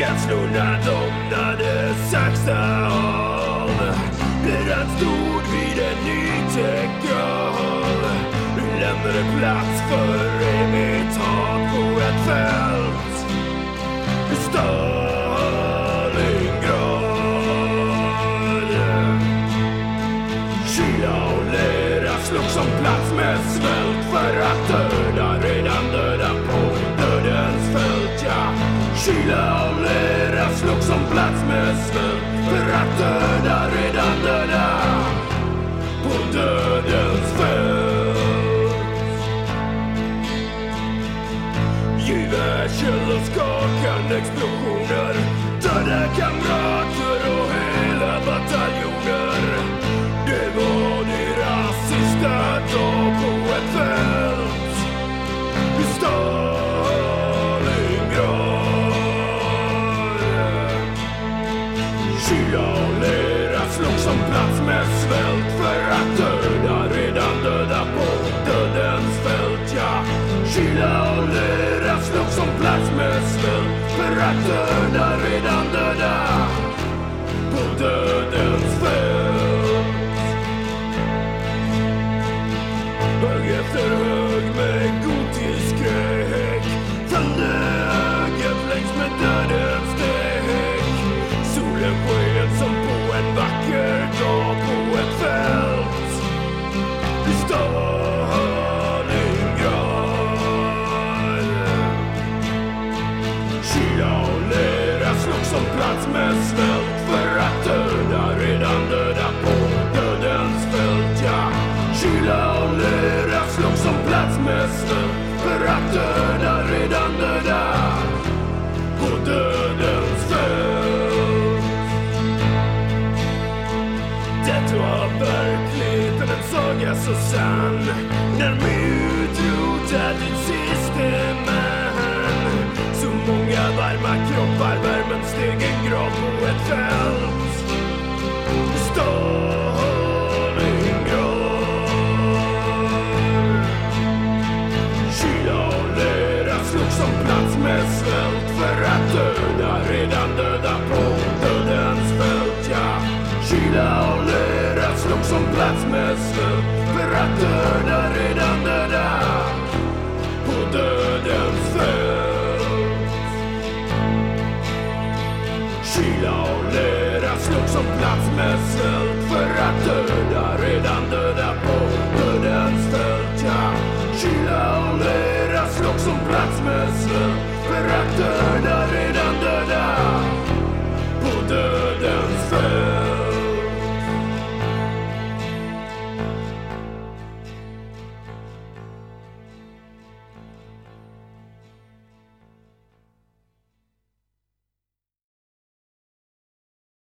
Känslorna domnade sakta av. När han stod vid en nytäckt grav Lämnade plats för evigt hat på ett fält Stalingrad Kyla och lera slog som plats med svält. För att döda redan döda på dödens fält, ja. Kyla och slog som plats med svält för att döda redan döda. På dödens fält. Gevärskällor, skakande explosioner Döda kamrater. Kyla och lera slog som plats med svält för att döda redan döda på dödens fält, ja. Kyla och lera slog som plats med svält för att döda redan döda på dödens fält. Hög efter plats med svält för att döda redan döda på dödens fält, ja. Kyla och lera slog som plats med svält för att döda redan döda på dödens fält. Det var verkligheten en saga så sann När min för att döda redan döda. På dödens slog som plats med svält för att döda redan döda